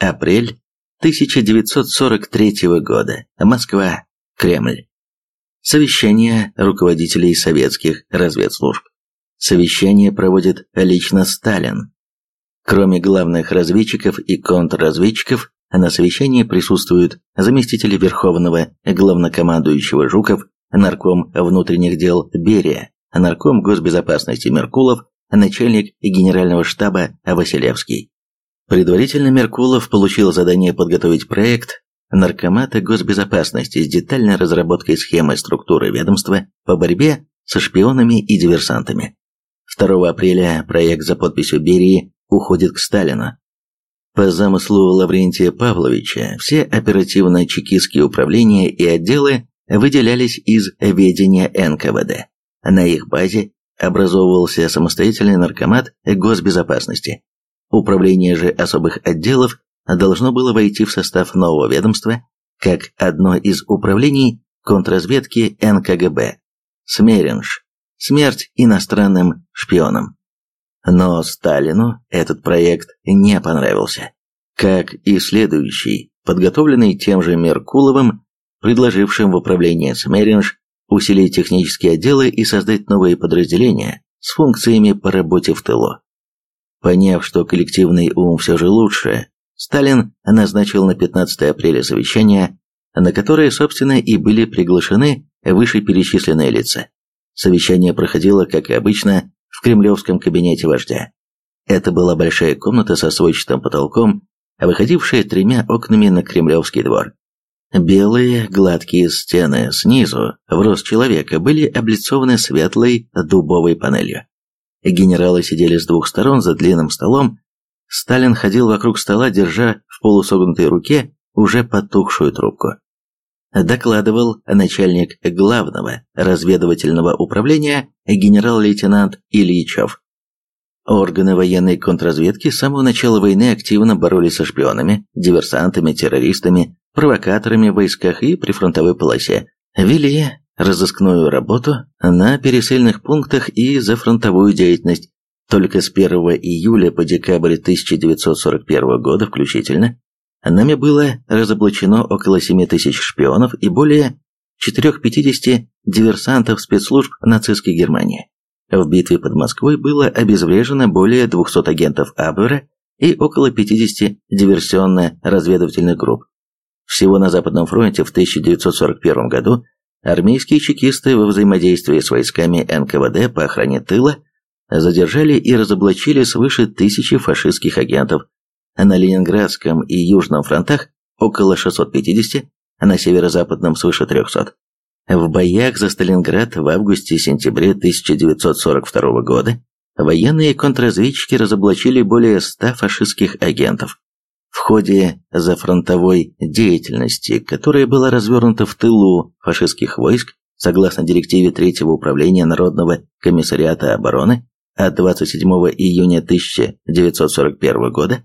Апрель 1943 года. Москва. Кремль. Совещание руководителей советских разведслужб. Совещание проводит лично Сталин. Кроме главных разведчиков и контрразведчиков, на совещании присутствуют заместители Верховного главнокомандующего Жуков, нарком внутренних дел Берия, нарком госбезопасности Меркулов, начальник генерального штаба Василевский. Предварительно Меркулов получил задание подготовить проект Наркомата госбезопасности с детальной разработкой схемы структуры ведомства по борьбе со шпионами и диверсантами. 2 апреля проект за подписью Берии уходит к Сталину. По замыслу Лаврентия Павловича все оперативно-чекистские управления и отделы выделялись из ведения НКВД. На их базе образовывался самостоятельный наркомат госбезопасности. Управление же особых отделов должно было войти в состав нового ведомства как одно из управлений контрразведки НКГБ. Смеренж. Смерть иностранным шпионам. Но Сталину этот проект не понравился. Как и следующий, подготовленный тем же Меркуловым, предложившим в управлении Смеренж усилить технические отделы и создать новые подразделения с функциями по работе в тылу. Поняв, что коллективный ум все же лучше, Сталин назначил на 15 апреля совещание, на которое, собственно, и были приглашены вышеперечисленные лица. Совещание проходило, как и обычно, в кремлевском кабинете вождя. Это была большая комната со сводчатым потолком, выходившая тремя окнами на кремлевский двор. Белые гладкие стены снизу, в рост человека, были облицованы светлой дубовой панелью. Генералы сидели с двух сторон за длинным столом. Сталин ходил вокруг стола, держа в полусогнутой руке уже потухшую трубку. Докладывал начальник главного разведывательного управления генерал-лейтенант Ильичев. Органы военной контрразведки с самого начала войны активно боролись со шпионами, диверсантами, террористами, провокаторами в войсках и прифронтовой полосе, вели разыскную работу на пересыльных пунктах и за фронтовую деятельность. Только с 1 июля по декабрь 1941 года включительно нами было разоблачено около 7 тысяч шпионов и более 450 диверсантов спецслужб нацистской Германии. В битве под Москвой было обезврежено более 200 агентов Абвера и около 50 диверсионно-разведывательных групп. Всего на Западном фронте в 1941 году армейские чекисты во взаимодействии с войсками НКВД по охране тыла задержали и разоблачили свыше тысячи фашистских агентов, на Ленинградском и Южном фронтах около 650, а на северо-западном свыше 300. В боях за Сталинград в августе-сентябре 1942 года военные контрразведчики разоблачили более 100 фашистских агентов. В ходе зафронтовой деятельности, которая была развернута в тылу фашистских войск, согласно директиве Третьего управления Народного комиссариата обороны от 27 июня 1941 года,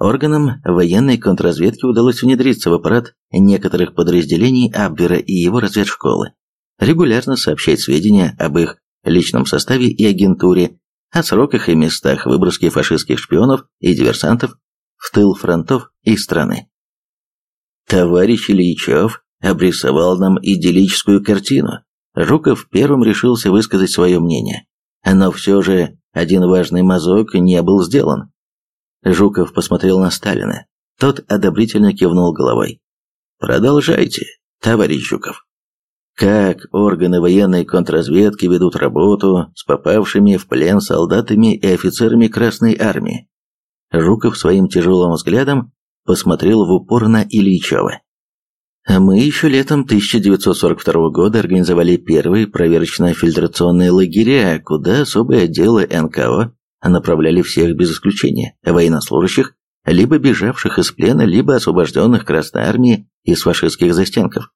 Органам военной контрразведки удалось внедриться в аппарат некоторых подразделений Абвера и его разведшколы, регулярно сообщать сведения об их личном составе и агентуре, о сроках и местах выброски фашистских шпионов и диверсантов в тыл фронтов и страны. Товарищ Ильичев обрисовал нам идиллическую картину. Жуков первым решился высказать свое мнение, но все же один важный мазок не был сделан. Жуков посмотрел на Сталина. Тот одобрительно кивнул головой. «Продолжайте, товарищ Жуков». Как органы военной контрразведки ведут работу с попавшими в плен солдатами и офицерами Красной Армии? Жуков своим тяжелым взглядом посмотрел в упор на Ильичева. Мы еще летом 1942 года организовали первые проверочно-фильтрационные лагеря, куда особые отделы НКО направляли всех без исключения военнослужащих, либо бежавших из плена, либо освобожденных Красной Армии из фашистских застенков.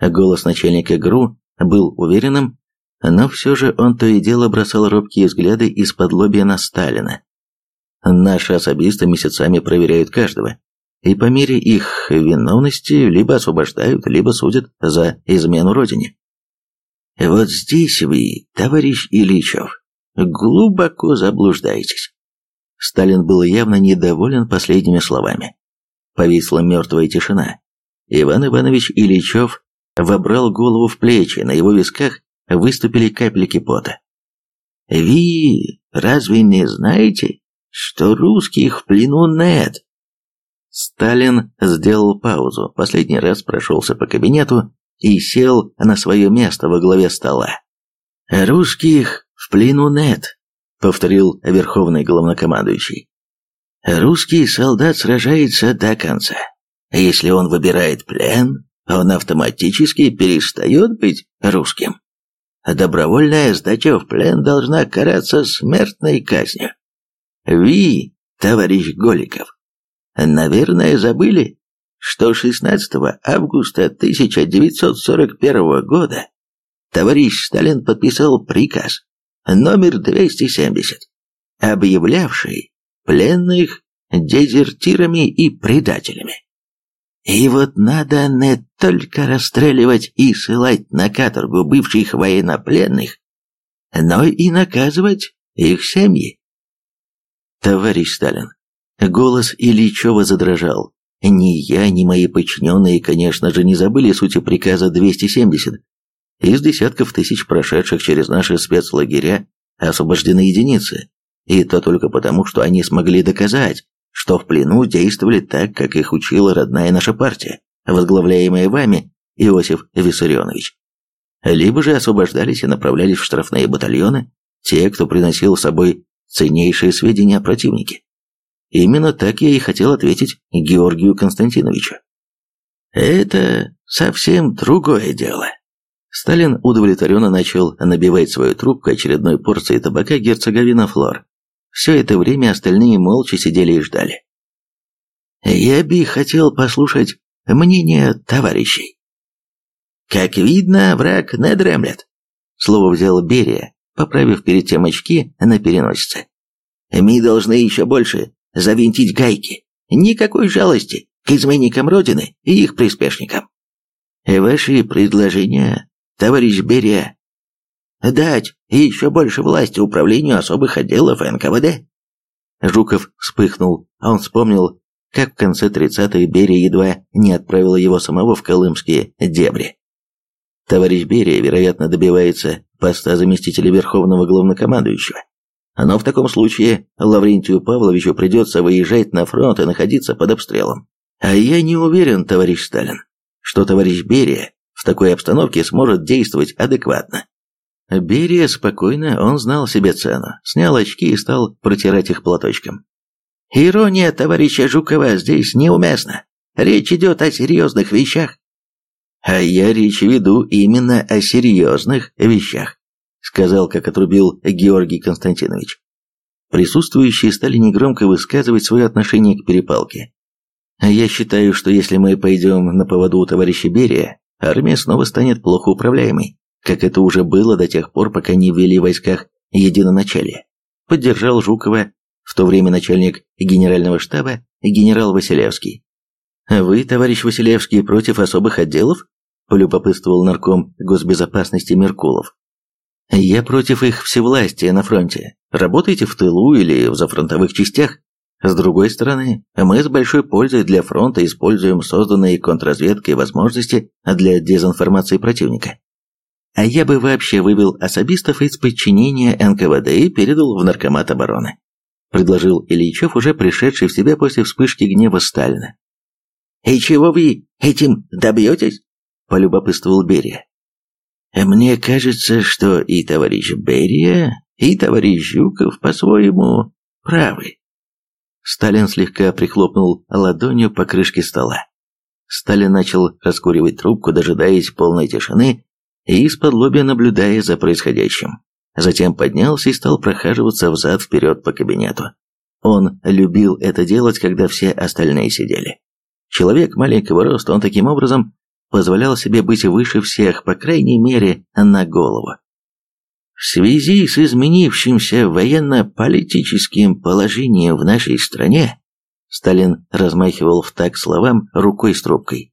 Голос начальника ГРУ был уверенным, но все же он то и дело бросал робкие взгляды из-под лобья на Сталина. Наши особисты месяцами проверяют каждого, и по мере их виновности либо освобождают, либо судят за измену Родине. Вот здесь вы, товарищ Ильичев, глубоко заблуждаетесь. Сталин был явно недоволен последними словами. Повисла мертвая тишина. Иван Иванович Ильичев вобрал голову в плечи, на его висках выступили капельки пота. «Ви разве не знаете, что русских в плену нет?» Сталин сделал паузу, последний раз прошелся по кабинету и сел на свое место во главе стола. «Русских в плену нет», — повторил верховный главнокомандующий. «Русский солдат сражается до конца. Если он выбирает плен, он автоматически перестает быть русским. Добровольная сдача в плен должна караться смертной казнью. Ви, товарищ Голиков, наверное, забыли, что 16 августа 1941 года товарищ Сталин подписал приказ номер 270, объявлявший пленных дезертирами и предателями. И вот надо не только расстреливать и ссылать на каторгу бывших военнопленных, но и наказывать их семьи. Товарищ Сталин, голос Ильичева задрожал. Ни я, ни мои подчиненные, конечно же, не забыли сути приказа 270. Из десятков тысяч прошедших через наши спецлагеря освобождены единицы, и то только потому, что они смогли доказать, что в плену действовали так, как их учила родная наша партия, возглавляемая вами, Иосиф Виссарионович. Либо же освобождались и направлялись в штрафные батальоны те, кто приносил с собой ценнейшие сведения о противнике. Именно так я и хотел ответить Георгию Константиновичу. Это совсем другое дело. Сталин удовлетворенно начал набивать свою трубку очередной порцией табака герцоговина Флор. Все это время остальные молча сидели и ждали. Я бы хотел послушать мнение товарищей. Как видно, враг не дремлет. Слово взял Берия, поправив перед тем очки на переносице. Мы должны еще больше завинтить гайки. Никакой жалости к изменникам Родины и их приспешникам. Ваши предложения, товарищ Берия, дать еще больше власти управлению особых отделов НКВД. Жуков вспыхнул, а он вспомнил, как в конце 30-х Берия едва не отправила его самого в колымские дебри. Товарищ Берия, вероятно, добивается поста заместителя Верховного Главнокомандующего. Но в таком случае Лаврентию Павловичу придется выезжать на фронт и находиться под обстрелом. А я не уверен, товарищ Сталин, что товарищ Берия в такой обстановке сможет действовать адекватно. Берия спокойно, он знал себе цену, снял очки и стал протирать их платочком. Ирония товарища Жукова здесь неуместна. Речь идет о серьезных вещах. А я речь веду именно о серьезных вещах, сказал, как отрубил Георгий Константинович. Присутствующие стали негромко высказывать свое отношение к перепалке. Я считаю, что если мы пойдем на поводу у товарища Берия, армия снова станет плохо управляемой как это уже было до тех пор, пока не ввели в войсках единоначалие. Поддержал Жукова в то время начальник генерального штаба генерал Василевский. «Вы, товарищ Василевский, против особых отделов?» – полюбопытствовал нарком госбезопасности Меркулов. «Я против их всевластия на фронте. Работайте в тылу или в зафронтовых частях. С другой стороны, мы с большой пользой для фронта используем созданные контрразведкой возможности для дезинформации противника. А я бы вообще вывел особистов из подчинения НКВД и передал в Наркомат обороны. Предложил Ильичев, уже пришедший в себя после вспышки гнева Сталина. «И чего вы этим добьетесь?» – полюбопытствовал Берия. «Мне кажется, что и товарищ Берия, и товарищ Жуков по-своему правы». Сталин слегка прихлопнул ладонью по крышке стола. Сталин начал раскуривать трубку, дожидаясь полной тишины, и из-под лобья наблюдая за происходящим. Затем поднялся и стал прохаживаться взад-вперед по кабинету. Он любил это делать, когда все остальные сидели. Человек маленького роста, он таким образом позволял себе быть выше всех, по крайней мере, на голову. В связи с изменившимся военно-политическим положением в нашей стране, Сталин размахивал в так словам рукой с трубкой,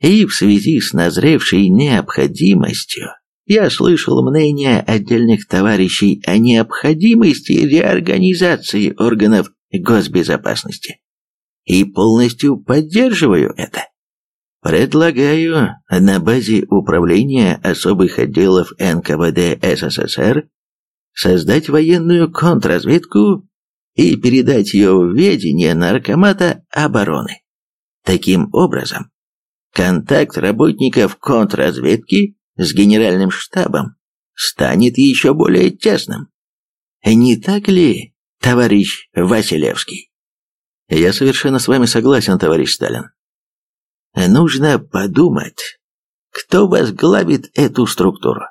и в связи с назревшей необходимостью я слышал мнение отдельных товарищей о необходимости реорганизации органов госбезопасности. и полностью поддерживаю это. Предлагаю на базе Управления особых отделов НКВД СССР создать военную контрразведку и передать ее в ведение Наркомата обороны. Таким образом, контакт работников контрразведки с генеральным штабом станет еще более тесным. Не так ли, товарищ Василевский? Я совершенно с вами согласен, товарищ Сталин. Нужно подумать, кто возглавит эту структуру.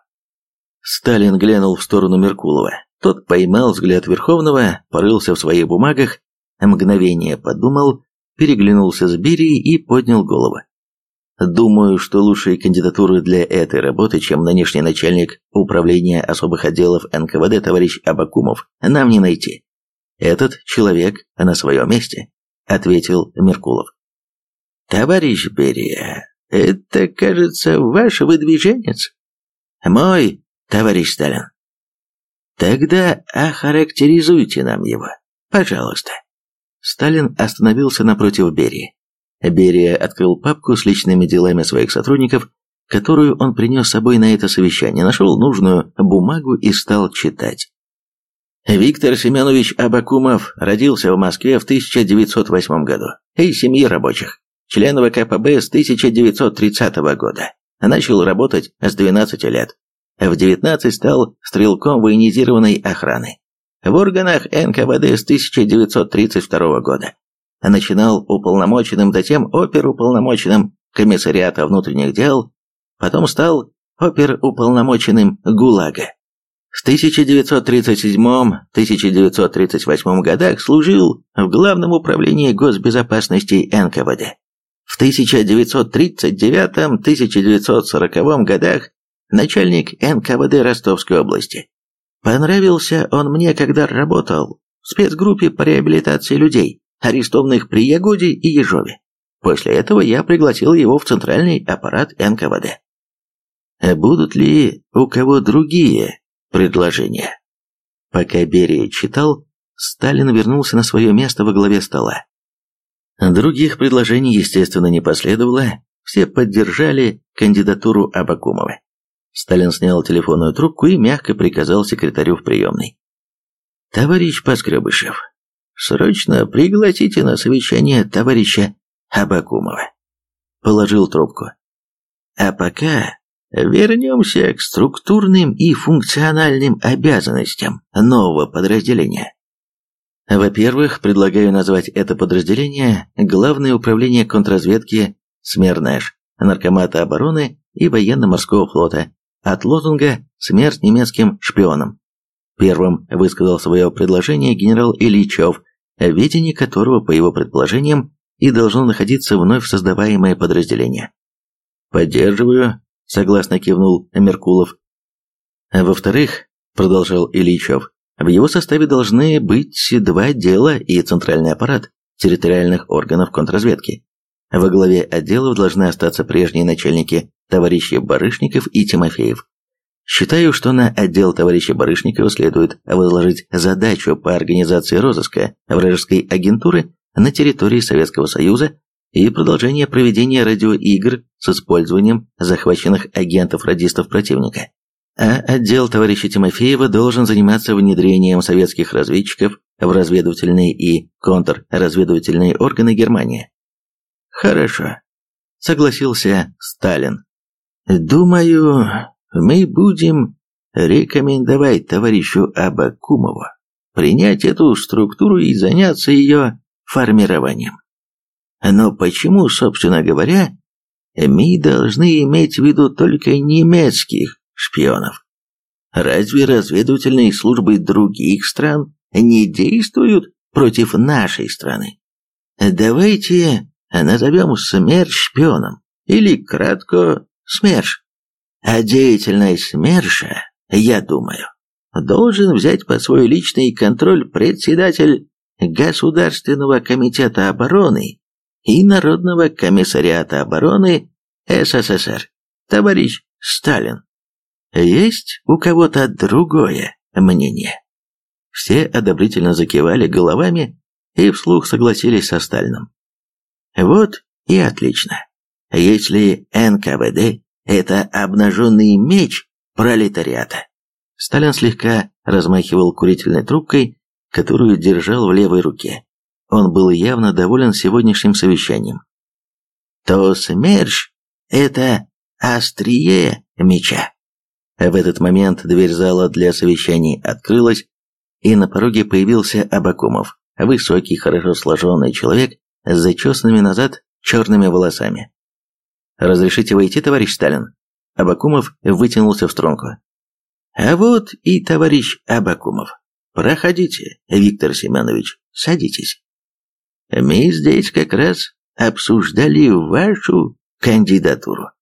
Сталин глянул в сторону Меркулова. Тот поймал взгляд Верховного, порылся в своих бумагах, мгновение подумал, переглянулся с Берией и поднял голову. Думаю, что лучшей кандидатуры для этой работы, чем нынешний начальник управления особых отделов НКВД товарищ Абакумов, нам не найти. Этот человек на своем месте, ответил Меркулов. Товарищ Берия, это, кажется, ваш выдвиженец. Мой, товарищ Сталин. Тогда охарактеризуйте нам его, пожалуйста. Сталин остановился напротив Берии. Берия открыл папку с личными делами своих сотрудников, которую он принес с собой на это совещание, нашел нужную бумагу и стал читать. Виктор Семенович Абакумов родился в Москве в 1908 году из семьи рабочих, член ВКПБ с 1930 года. Начал работать с 12 лет. В 19 стал стрелком военизированной охраны. В органах НКВД с 1932 года начинал уполномоченным, затем оперуполномоченным комиссариата внутренних дел, потом стал оперуполномоченным ГУЛАГа. В 1937-1938 годах служил в Главном управлении госбезопасности НКВД. В 1939-1940 годах начальник НКВД Ростовской области. Понравился он мне, когда работал в спецгруппе по реабилитации людей арестованных при Ягоде и Ежове. После этого я пригласил его в центральный аппарат НКВД. Будут ли у кого другие предложения? Пока Берия читал, Сталин вернулся на свое место во главе стола. Других предложений, естественно, не последовало, все поддержали кандидатуру Абакумова. Сталин снял телефонную трубку и мягко приказал секретарю в приемной. «Товарищ Поскребышев, Срочно пригласите на совещание товарища Абакумова. Положил трубку. А пока вернемся к структурным и функциональным обязанностям нового подразделения. Во-первых, предлагаю назвать это подразделение Главное управление контрразведки СМЕРНЭШ, Наркомата обороны и военно-морского флота, от лозунга «Смерть немецким шпионам». Первым высказал свое предложение генерал Ильичев, в ведении которого, по его предположениям, и должно находиться вновь создаваемое подразделение. «Поддерживаю», — согласно кивнул Меркулов. «Во-вторых», — продолжал Ильичев, в его составе должны быть два отдела и центральный аппарат территориальных органов контрразведки. Во главе отделов должны остаться прежние начальники товарищи Барышников и Тимофеев. Считаю, что на отдел товарища Барышникова следует возложить задачу по организации розыска вражеской агентуры на территории Советского Союза и продолжение проведения радиоигр с использованием захваченных агентов-радистов противника. А отдел товарища Тимофеева должен заниматься внедрением советских разведчиков в разведывательные и контрразведывательные органы Германии. Хорошо, согласился Сталин. Думаю, мы будем рекомендовать товарищу Абакумову принять эту структуру и заняться ее формированием. Но почему, собственно говоря, мы должны иметь в виду только немецких шпионов? Разве разведывательные службы других стран не действуют против нашей страны? Давайте назовем смерть шпионом, или кратко СМЕРШ. А деятельность СМЕРШа, я думаю, должен взять под свой личный контроль председатель Государственного комитета обороны и Народного комиссариата обороны СССР, товарищ Сталин. Есть у кого-то другое мнение? Все одобрительно закивали головами и вслух согласились со Сталином. Вот и отлично. Если НКВД – это обнаженный меч пролетариата. Сталин слегка размахивал курительной трубкой, которую держал в левой руке. Он был явно доволен сегодняшним совещанием. То СМЕРШ – это острие меча. В этот момент дверь зала для совещаний открылась, и на пороге появился Абакумов, высокий, хорошо сложенный человек с зачесанными назад черными волосами. «Разрешите войти, товарищ Сталин?» Абакумов вытянулся в струнку. «А вот и товарищ Абакумов. Проходите, Виктор Семенович, садитесь. Мы здесь как раз обсуждали вашу кандидатуру».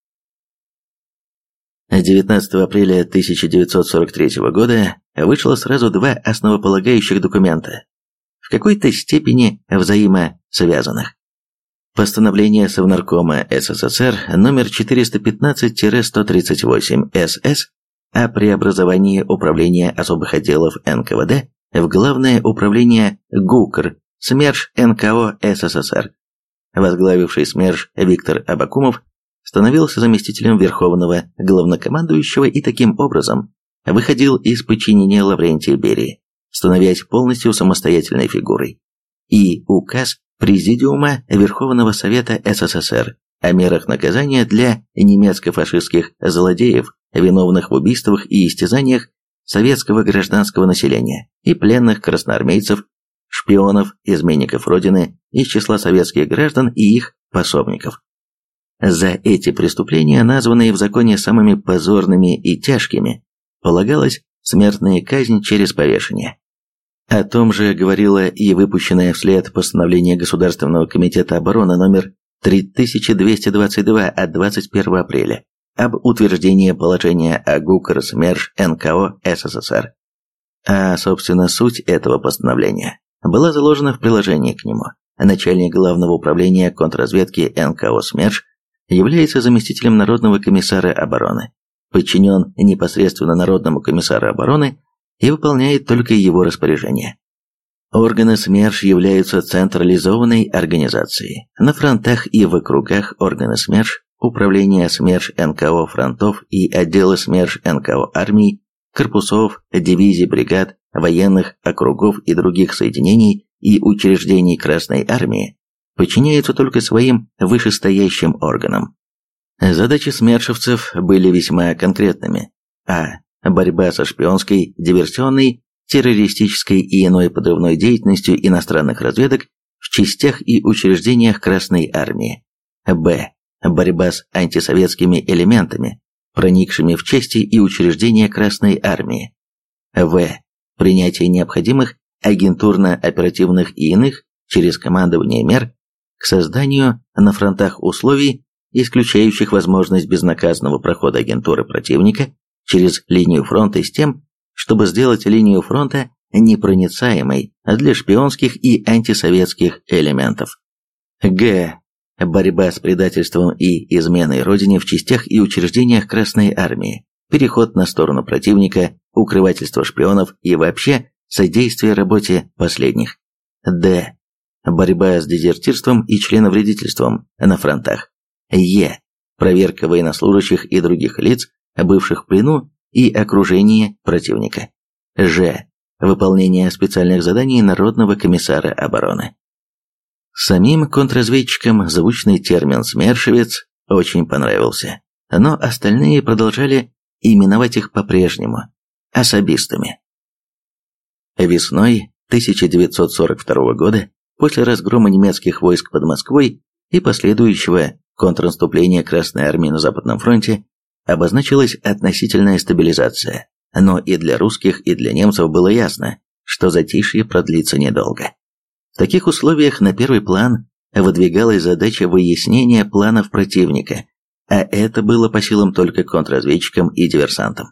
19 апреля 1943 года вышло сразу два основополагающих документа, в какой-то степени взаимосвязанных. Постановление Совнаркома СССР номер 415-138 СС о преобразовании Управления особых отделов НКВД в Главное управление ГУКР СМЕРШ НКО СССР. Возглавивший СМЕРШ Виктор Абакумов становился заместителем Верховного Главнокомандующего и таким образом выходил из подчинения Лаврентия Берии, становясь полностью самостоятельной фигурой. И указ Президиума Верховного Совета СССР о мерах наказания для немецко-фашистских злодеев, виновных в убийствах и истязаниях советского гражданского населения и пленных красноармейцев, шпионов, изменников Родины из числа советских граждан и их пособников. За эти преступления, названные в законе самыми позорными и тяжкими, полагалась смертная казнь через повешение. О том же говорило и выпущенное вслед постановление Государственного комитета обороны номер 3222 от 21 апреля об утверждении положения о ГУК СМЕРШ НКО СССР. А, собственно, суть этого постановления была заложена в приложении к нему. Начальник Главного управления контрразведки НКО СМЕРШ является заместителем Народного комиссара обороны, подчинен непосредственно Народному комиссару обороны и выполняет только его распоряжения. Органы СМЕРШ являются централизованной организацией. На фронтах и в округах органы СМЕРШ, управление СМЕРШ НКО фронтов и отделы СМЕРШ НКО армий, корпусов, дивизий, бригад, военных округов и других соединений и учреждений Красной Армии подчиняются только своим вышестоящим органам. Задачи смершевцев были весьма конкретными. А. Борьба со шпионской, диверсионной, террористической и иной подрывной деятельностью иностранных разведок в частях и учреждениях Красной Армии. Б. Борьба с антисоветскими элементами, проникшими в части и учреждения Красной Армии. В. Принятие необходимых агентурно-оперативных и иных через командование мер к созданию на фронтах условий, исключающих возможность безнаказанного прохода агентуры противника через линию фронта с тем, чтобы сделать линию фронта непроницаемой для шпионских и антисоветских элементов. Г. Борьба с предательством и изменой Родине в частях и учреждениях Красной Армии, переход на сторону противника, укрывательство шпионов и вообще содействие работе последних. Д борьба с дезертирством и членовредительством на фронтах. Е. Проверка военнослужащих и других лиц, бывших в плену и окружении противника. Ж. Выполнение специальных заданий Народного комиссара обороны. Самим контрразведчикам звучный термин «смершевец» очень понравился, но остальные продолжали именовать их по-прежнему – особистами. Весной 1942 года После разгрома немецких войск под Москвой и последующего контрнаступления Красной Армии на Западном фронте обозначилась относительная стабилизация, но и для русских, и для немцев было ясно, что затишье продлится недолго. В таких условиях на первый план выдвигалась задача выяснения планов противника, а это было по силам только контрразведчикам и диверсантам.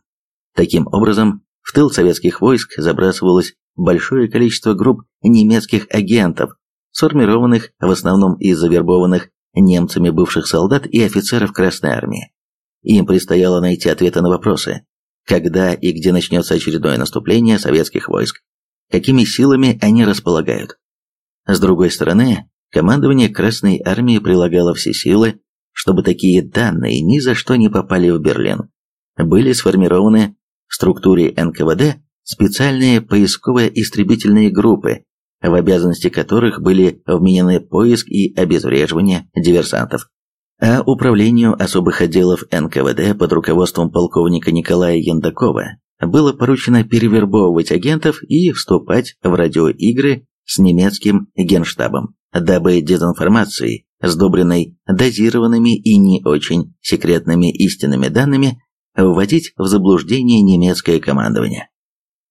Таким образом, в тыл советских войск забрасывалось большое количество групп немецких агентов, сформированных в основном из завербованных немцами бывших солдат и офицеров Красной Армии. Им предстояло найти ответы на вопросы, когда и где начнется очередное наступление советских войск, какими силами они располагают. С другой стороны, командование Красной Армии прилагало все силы, чтобы такие данные ни за что не попали в Берлин. Были сформированы в структуре НКВД специальные поисково-истребительные группы, в обязанности которых были вменены поиск и обезвреживание диверсантов. А управлению особых отделов НКВД под руководством полковника Николая Яндакова было поручено перевербовывать агентов и вступать в радиоигры с немецким генштабом, дабы дезинформацией, сдобренной дозированными и не очень секретными истинными данными, вводить в заблуждение немецкое командование.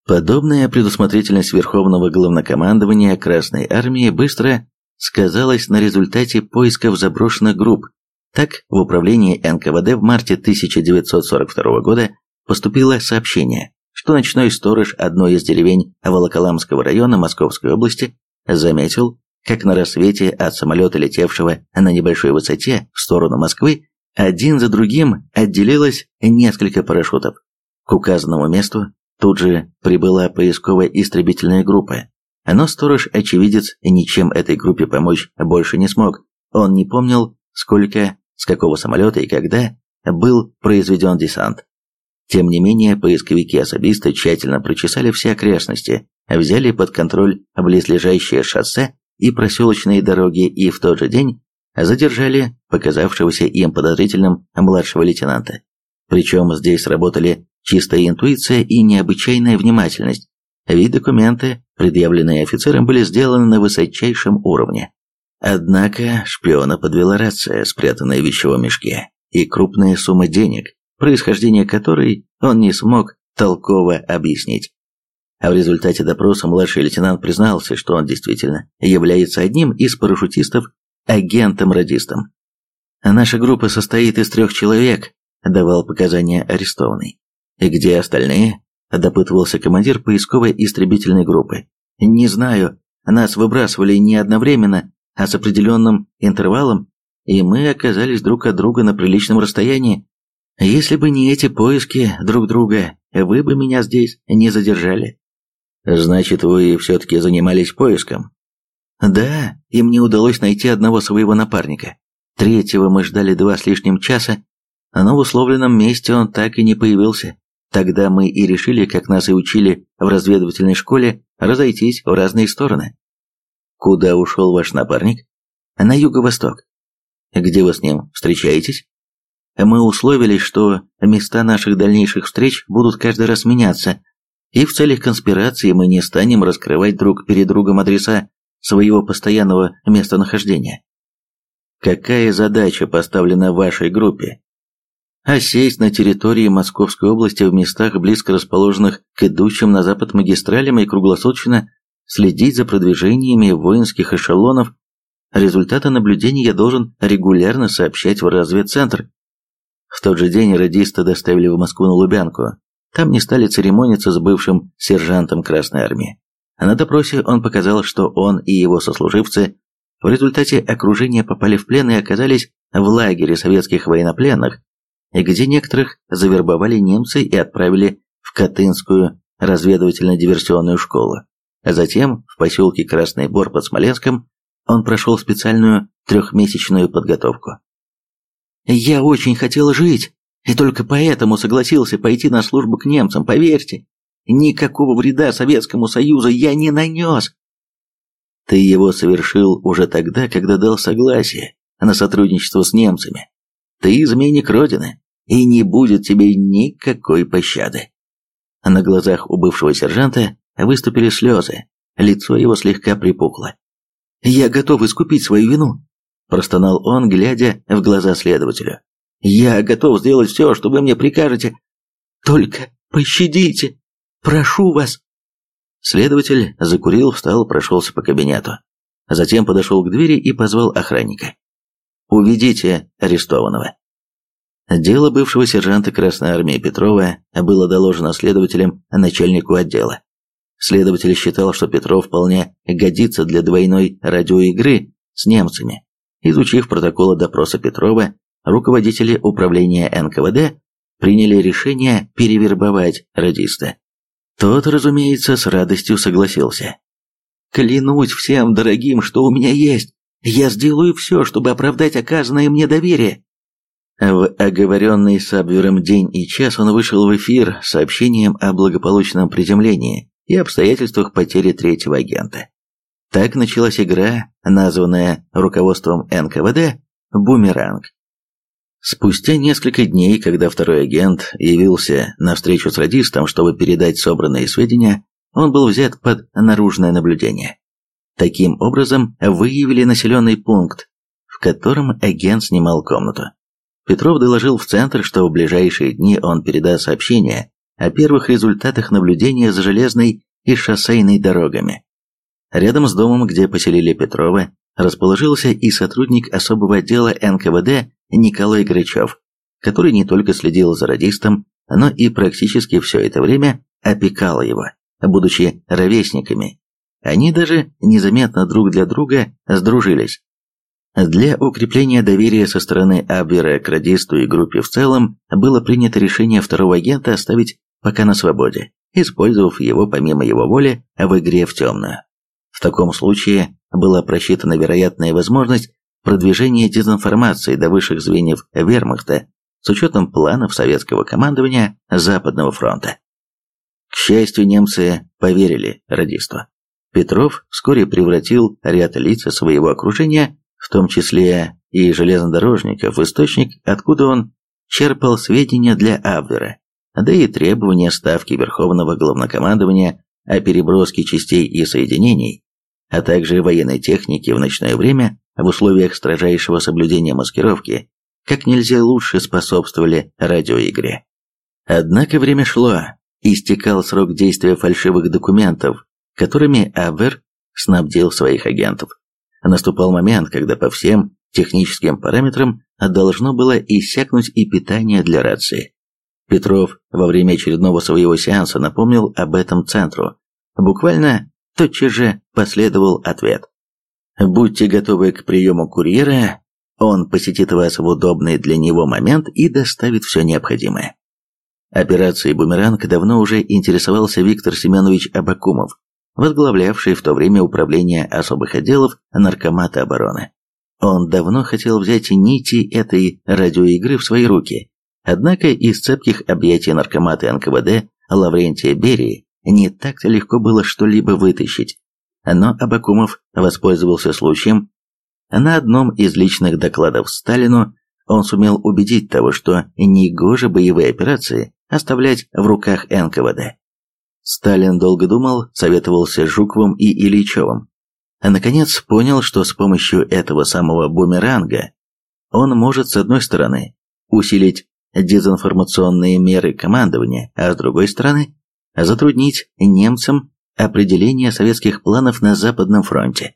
Подобная предусмотрительность Верховного Главнокомандования Красной Армии быстро сказалась на результате поисков заброшенных групп. Так, в управлении НКВД в марте 1942 года поступило сообщение, что ночной сторож одной из деревень Волоколамского района Московской области заметил, как на рассвете от самолета, летевшего на небольшой высоте в сторону Москвы, один за другим отделилось несколько парашютов. К указанному месту тут же прибыла поисковая истребительная группа, но сторож-очевидец ничем этой группе помочь больше не смог. Он не помнил, сколько, с какого самолета и когда был произведен десант. Тем не менее, поисковики-особисты тщательно прочесали все окрестности, взяли под контроль близлежащее шоссе и проселочные дороги и в тот же день задержали показавшегося им подозрительным младшего лейтенанта. Причем здесь работали чистая интуиция и необычайная внимательность, ведь документы, предъявленные офицерам, были сделаны на высочайшем уровне. Однако шпиона подвела рация, спрятанная в вещевом мешке, и крупная сумма денег, происхождение которой он не смог толково объяснить. А в результате допроса младший лейтенант признался, что он действительно является одним из парашютистов, агентом-радистом. «Наша группа состоит из трех человек», – давал показания арестованный. «И где остальные?» – допытывался командир поисковой истребительной группы. «Не знаю. Нас выбрасывали не одновременно, а с определенным интервалом, и мы оказались друг от друга на приличном расстоянии. Если бы не эти поиски друг друга, вы бы меня здесь не задержали. Значит, вы все-таки занимались поиском? Да, и мне удалось найти одного своего напарника. Третьего мы ждали два с лишним часа, но в условленном месте он так и не появился. Тогда мы и решили, как нас и учили в разведывательной школе, разойтись в разные стороны. Куда ушел ваш напарник? На юго-восток. Где вы с ним встречаетесь? Мы условились, что места наших дальнейших встреч будут каждый раз меняться, и в целях конспирации мы не станем раскрывать друг перед другом адреса своего постоянного местонахождения. Какая задача поставлена вашей группе? Осесть на территории Московской области в местах, близко расположенных к идущим на запад магистралям и круглосуточно следить за продвижениями воинских эшелонов. Результаты наблюдений я должен регулярно сообщать в разведцентр. В тот же день радиста доставили в Москву на Лубянку. Там не стали церемониться с бывшим сержантом Красной Армии. А на допросе он показал, что он и его сослуживцы в результате окружения попали в плен и оказались в лагере советских военнопленных, где некоторых завербовали немцы и отправили в Катынскую разведывательно-диверсионную школу. А затем в поселке Красный Бор под Смоленском он прошел специальную трехмесячную подготовку. Я очень хотел жить, и только поэтому согласился пойти на службу к немцам, поверьте. Никакого вреда Советскому Союзу я не нанес. Ты его совершил уже тогда, когда дал согласие на сотрудничество с немцами. Ты изменник Родины, и не будет тебе никакой пощады. На глазах у бывшего сержанта выступили слезы, лицо его слегка припухло. «Я готов искупить свою вину простонал он, глядя в глаза следователю. «Я готов сделать все, что вы мне прикажете. Только пощадите! Прошу вас!» Следователь закурил, встал, прошелся по кабинету. Затем подошел к двери и позвал охранника. «Уведите арестованного». Дело бывшего сержанта Красной Армии Петрова было доложено следователем начальнику отдела. Следователь считал, что Петров вполне годится для двойной радиоигры с немцами. Изучив протоколы допроса Петрова, руководители управления НКВД приняли решение перевербовать радиста. Тот, разумеется, с радостью согласился. «Клянусь всем дорогим, что у меня есть, Я сделаю все, чтобы оправдать оказанное мне доверие». В оговоренный с Абвером день и час он вышел в эфир с сообщением о благополучном приземлении и обстоятельствах потери третьего агента. Так началась игра, названная руководством НКВД «Бумеранг». Спустя несколько дней, когда второй агент явился на встречу с радистом, чтобы передать собранные сведения, он был взят под наружное наблюдение. Таким образом, выявили населенный пункт, в котором агент снимал комнату. Петров доложил в центр, что в ближайшие дни он передаст сообщение о первых результатах наблюдения за железной и шоссейной дорогами. Рядом с домом, где поселили Петрова, расположился и сотрудник особого отдела НКВД Николай Грачев, который не только следил за радистом, но и практически все это время опекал его, будучи ровесниками. Они даже незаметно друг для друга сдружились. Для укрепления доверия со стороны Абвера к радисту и группе в целом было принято решение второго агента оставить пока на свободе, использовав его помимо его воли в игре в темную. В таком случае была просчитана вероятная возможность продвижения дезинформации до высших звеньев вермахта с учетом планов советского командования Западного фронта. К счастью, немцы поверили радисту. Петров вскоре превратил ряд лиц своего окружения, в том числе и железнодорожников, в источник, откуда он черпал сведения для Абвера, да и требования ставки Верховного Главнокомандования о переброске частей и соединений, а также военной техники в ночное время в условиях строжайшего соблюдения маскировки, как нельзя лучше способствовали радиоигре. Однако время шло, истекал срок действия фальшивых документов, которыми Абвер снабдил своих агентов. Наступал момент, когда по всем техническим параметрам должно было иссякнуть и питание для рации. Петров во время очередного своего сеанса напомнил об этом центру. Буквально тотчас же последовал ответ. Будьте готовы к приему курьера, он посетит вас в удобный для него момент и доставит все необходимое. Операцией «Бумеранг» давно уже интересовался Виктор Семенович Абакумов, возглавлявший в то время управление особых отделов Наркомата обороны. Он давно хотел взять нити этой радиоигры в свои руки, однако из цепких объятий наркомата НКВД Лаврентия Берии не так-то легко было что-либо вытащить. Но Абакумов воспользовался случаем. На одном из личных докладов Сталину он сумел убедить того, что негоже боевые операции оставлять в руках НКВД. Сталин долго думал, советовался с Жуковым и Ильичевым. А наконец понял, что с помощью этого самого бумеранга он может, с одной стороны, усилить дезинформационные меры командования, а с другой стороны, затруднить немцам определение советских планов на Западном фронте.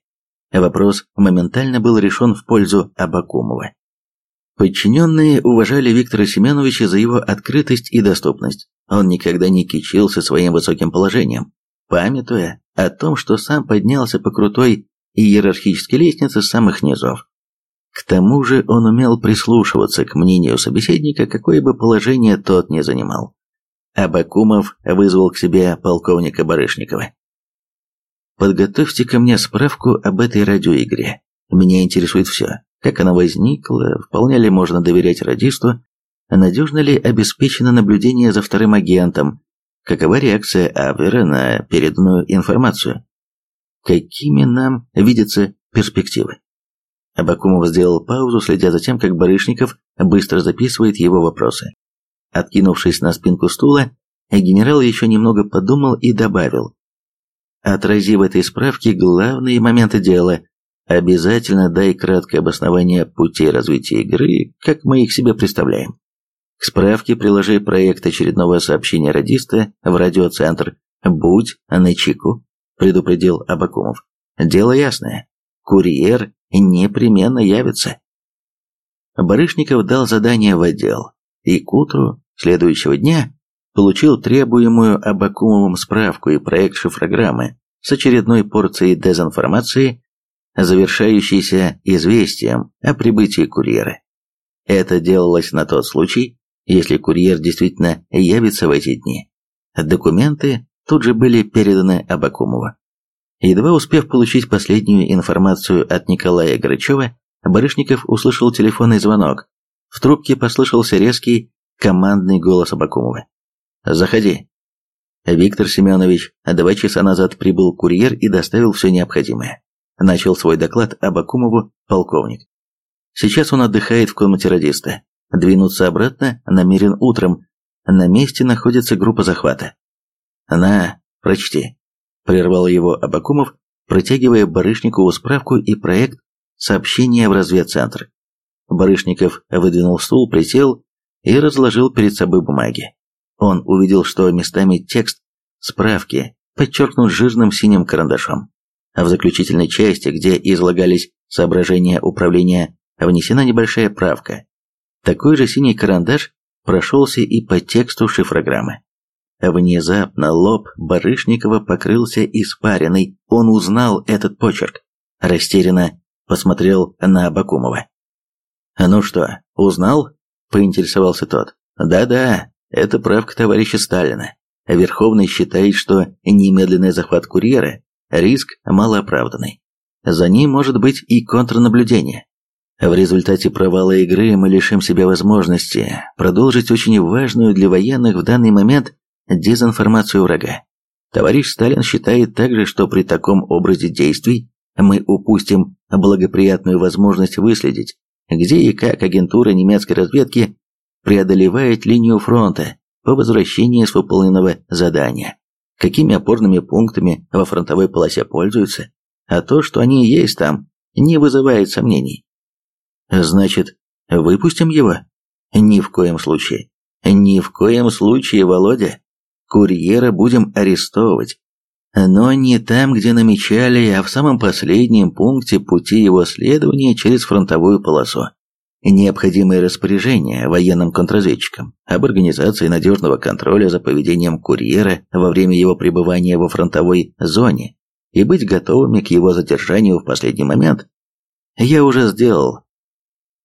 Вопрос моментально был решен в пользу Абакумова. Подчиненные уважали Виктора Семеновича за его открытость и доступность. Он никогда не кичился своим высоким положением, памятуя о том, что сам поднялся по крутой иерархической лестнице с самых низов. К тому же он умел прислушиваться к мнению собеседника, какое бы положение тот ни занимал. Абакумов вызвал к себе полковника Барышникова. «Подготовьте ко мне справку об этой радиоигре. Меня интересует все. Как она возникла, вполне ли можно доверять радисту, надежно ли обеспечено наблюдение за вторым агентом, какова реакция Абвера на переданную информацию, какими нам видятся перспективы». Абакумов сделал паузу, следя за тем, как Барышников быстро записывает его вопросы. Откинувшись на спинку стула, генерал еще немного подумал и добавил. Отрази в этой справке главные моменты дела. Обязательно дай краткое обоснование путей развития игры, как мы их себе представляем. К справке приложи проект очередного сообщения радиста в радиоцентр. Будь начеку, предупредил Абакумов. Дело ясное. Курьер непременно явится. Барышников дал задание в отдел, и к утру следующего дня получил требуемую Абакумовым справку и проект шифрограммы с очередной порцией дезинформации, завершающейся известием о прибытии курьера. Это делалось на тот случай, если курьер действительно явится в эти дни. Документы тут же были переданы Абакумову. Едва успев получить последнюю информацию от Николая Грачева, Барышников услышал телефонный звонок. В трубке послышался резкий командный голос Абакумова. «Заходи». Виктор Семенович два часа назад прибыл курьер и доставил все необходимое. Начал свой доклад Абакумову полковник. Сейчас он отдыхает в комнате радиста. Двинуться обратно намерен утром. На месте находится группа захвата. «На, прочти», – прервал его Абакумов, протягивая Барышникову справку и проект сообщения в разведцентр. Барышников выдвинул стул, присел и разложил перед собой бумаги. Он увидел, что местами текст справки подчеркнут жирным синим карандашом, в заключительной части, где излагались соображения управления, внесена небольшая правка. Такой же синий карандаш прошелся и по тексту шифрограммы. Внезапно лоб Барышникова покрылся испариной. Он узнал этот почерк. Растерянно посмотрел на Абакумова. «Ну что, узнал?» – поинтересовался тот. «Да-да, это правка товарища Сталина. Верховный считает, что немедленный захват курьера – риск малооправданный. За ним может быть и контрнаблюдение. В результате провала игры мы лишим себя возможности продолжить очень важную для военных в данный момент дезинформацию врага. Товарищ Сталин считает также, что при таком образе действий мы упустим благоприятную возможность выследить, где и как агентура немецкой разведки преодолевает линию фронта по возвращении с выполненного задания, какими опорными пунктами во фронтовой полосе пользуются, а то, что они есть там, не вызывает сомнений. Значит, выпустим его? Ни в коем случае. Ни в коем случае, Володя. Курьера будем арестовывать. Но не там, где намечали, а в самом последнем пункте пути его следования через фронтовую полосу. Необходимые распоряжения военным контрразведчикам об организации надежного контроля за поведением курьера во время его пребывания во фронтовой зоне и быть готовыми к его задержанию в последний момент я уже сделал